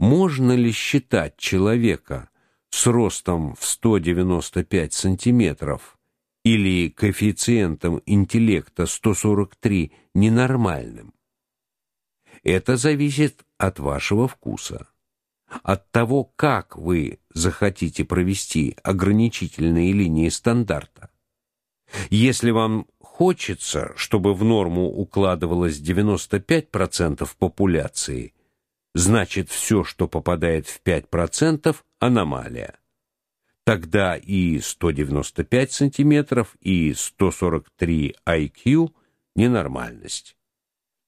можно ли считать человека с ростом в 195 сантиметров или коэффициентом интеллекта 143 ненормальным? Это зависит от вашего вкуса, от того, как вы захотите провести ограничительные линии стандарта. Если вам хочется, чтобы в норму укладывалось 95% популяции, значит все, что попадает в 5%, аномалия. Тогда и 195 сантиметров, и 143 IQ ненормальность.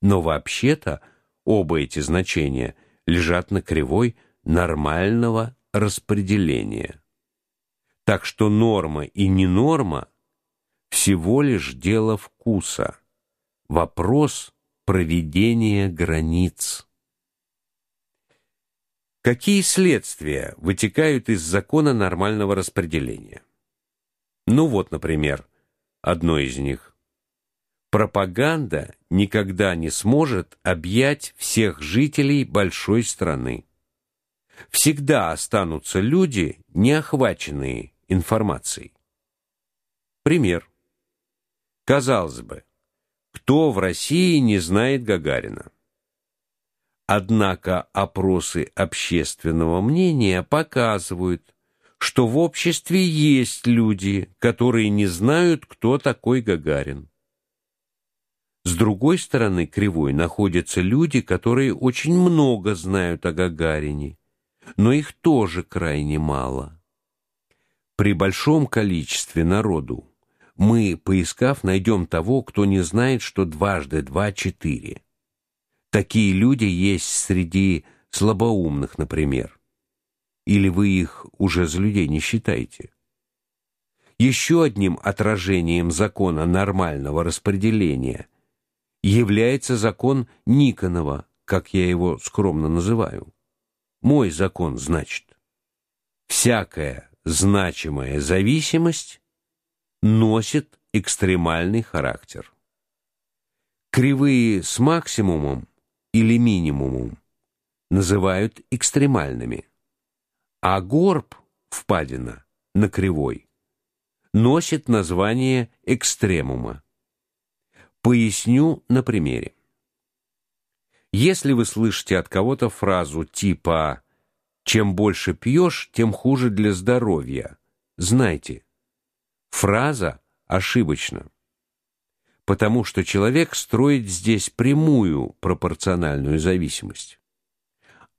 Но вообще-то оба эти значения лежат на кривой нормального распределения. Так что норма и ненорма всего лишь дело вкуса. Вопрос проведения границ. Какие следствия вытекают из закона нормального распределения? Ну вот, например, одно из них. Пропаганда никогда не сможет объять всех жителей большой страны. Всегда останутся люди, не охваченные информацией. Пример. Казалось бы, кто в России не знает Гагарина? Однако опросы общественного мнения показывают, что в обществе есть люди, которые не знают, кто такой Гагарин. С другой стороны кривой находятся люди, которые очень много знают о Гагарине, но их тоже крайне мало. При большом количестве народу мы, поискав, найдем того, кто не знает, что дважды два четыре. Такие люди есть среди слабоумных, например. Или вы их уже за людей не считаете? Еще одним отражением закона нормального распределения является закон Никонова, как я его скромно называю. Мой закон, значит, всякая значимая зависимость носит экстремальный характер. Кривые с максимумом или минимумом называют экстремальными, а горб впадина на кривой носит название экстремума. Поясню на примере. Если вы слышите от кого-то фразу типа «чем больше пьешь, тем хуже для здоровья», знайте, Фраза ошибочна, потому что человек строит здесь прямую пропорциональную зависимость.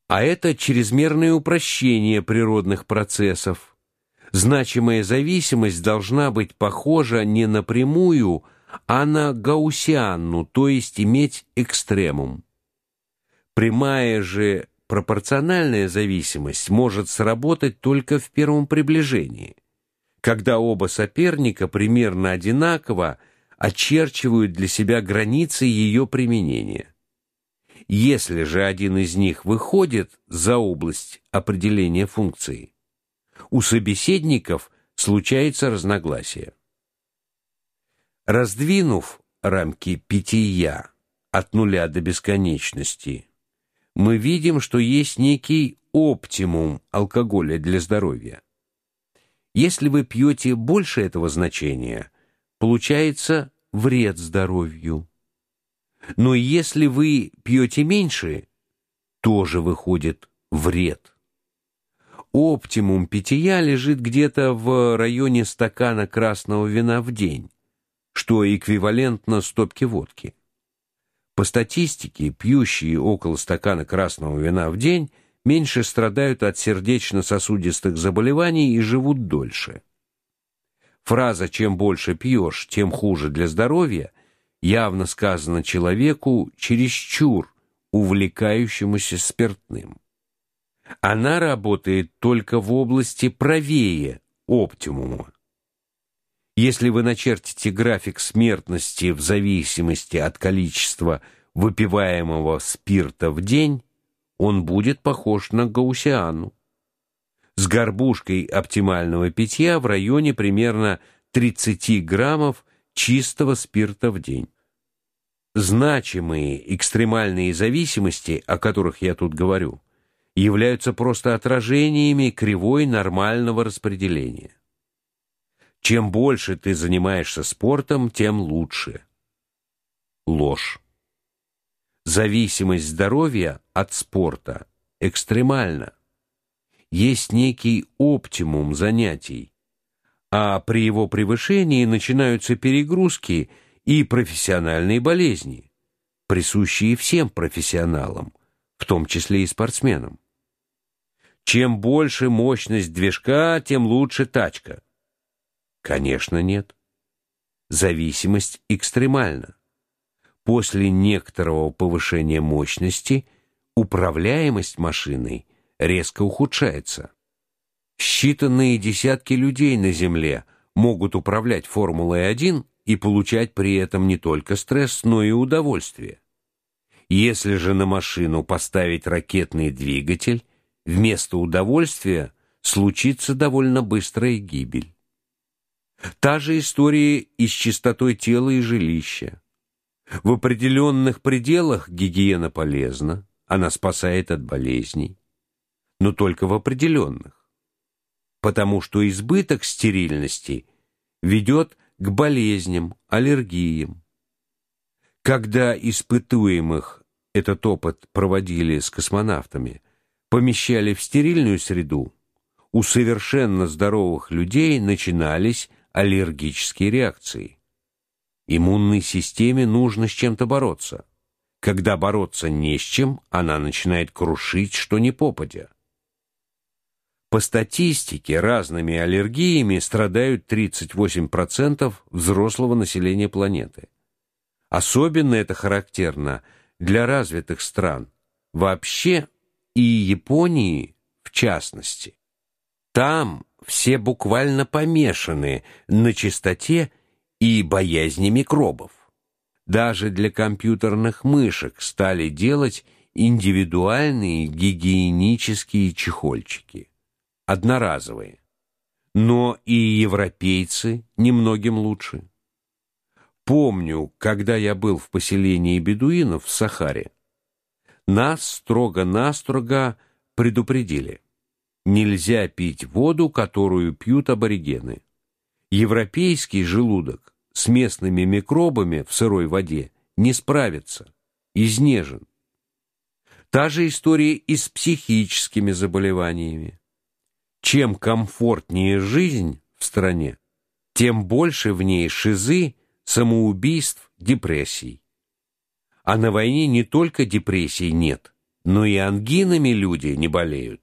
А это чрезмерное упрощение природных процессов. Значимая зависимость должна быть похожа не на прямую, а на гаусианну, то есть иметь экстремум. Прямая же пропорциональная зависимость может сработать только в первом приближении когда оба соперника примерно одинаково очерчивают для себя границы ее применения. Если же один из них выходит за область определения функции, у собеседников случается разногласие. Раздвинув рамки питья от нуля до бесконечности, мы видим, что есть некий оптимум алкоголя для здоровья. Если вы пьете больше этого значения, получается вред здоровью. Но если вы пьете меньше, тоже выходит вред. Оптимум питья лежит где-то в районе стакана красного вина в день, что эквивалентно стопке водки. По статистике, пьющие около стакана красного вина в день меньше страдают от сердечно-сосудистых заболеваний и живут дольше. Фраза «чем больше пьешь, тем хуже для здоровья» явно сказана человеку чересчур увлекающемуся спиртным. Она работает только в области правее оптимума. Если вы начертите график смертности в зависимости от количества выпиваемого спирта в день, он будет похож на гаусиану. С горбушкой оптимального питья в районе примерно 30 граммов чистого спирта в день. Значимые экстремальные зависимости, о которых я тут говорю, являются просто отражениями кривой нормального распределения. Чем больше ты занимаешься спортом, тем лучше. Ложь. Зависимость здоровья от спорта экстремальна. Есть некий оптимум занятий, а при его превышении начинаются перегрузки и профессиональные болезни, присущие всем профессионалам, в том числе и спортсменам. Чем больше мощность движка, тем лучше тачка. Конечно, нет. Зависимость экстремальна. После некоторого повышения мощности управляемость машиной резко ухудшается. Считанные десятки людей на Земле могут управлять Формулой-1 и получать при этом не только стресс, но и удовольствие. Если же на машину поставить ракетный двигатель, вместо удовольствия случится довольно быстрая гибель. Та же история и с чистотой тела и жилища. В определенных пределах гигиена полезна, она спасает от болезней, но только в определенных, потому что избыток стерильности ведет к болезням, аллергиям. Когда испытуемых этот опыт проводили с космонавтами, помещали в стерильную среду, у совершенно здоровых людей начинались аллергические реакции. Иммунной системе нужно с чем-то бороться. Когда бороться не с чем, она начинает крушить что ни попадя. По статистике, разными аллергиями страдают 38% взрослого населения планеты. Особенно это характерно для развитых стран вообще и Японии в частности. Там все буквально помешаны на чистоте и боязни микробов. Даже для компьютерных мышек стали делать индивидуальные гигиенические чехольчики, одноразовые. Но и европейцы немногим лучше. Помню, когда я был в поселении бедуинов в Сахаре, нас строго-настрого предупредили: нельзя пить воду, которую пьют аборигены. Европейский желудок с местными микробами в сырой воде не справится, изнежен. Та же история и с психическими заболеваниями. Чем комфортнее жизнь в стране, тем больше в ней шизы, самоубийств, депрессий. А на войне не только депрессий нет, но и ангинами люди не болеют.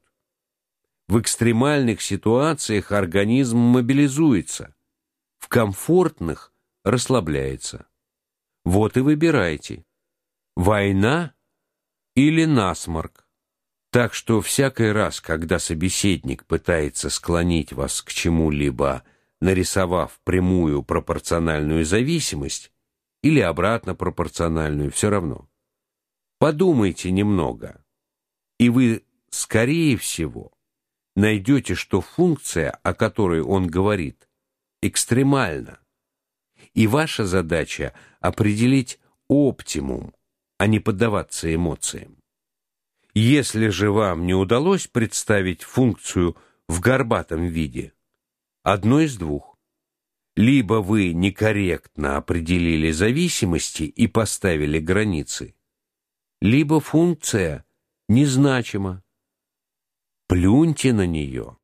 В экстремальных ситуациях организм мобилизуется, в комфортных расслабляется. Вот и выбирайте: война или насморк. Так что всякий раз, когда собеседник пытается склонить вас к чему-либо, нарисовав прямую пропорциональную зависимость или обратно пропорциональную, все равно. Подумайте немного, и вы скорее всего найдете, что функция, о которой он говорит, экстремальна. И ваша задача определить оптимум, а не поддаваться эмоциям. Если же вам не удалось представить функцию в горбатом виде, одно из двух: либо вы некорректно определили зависимости и поставили границы, либо функция незначима. Плюньте на нее.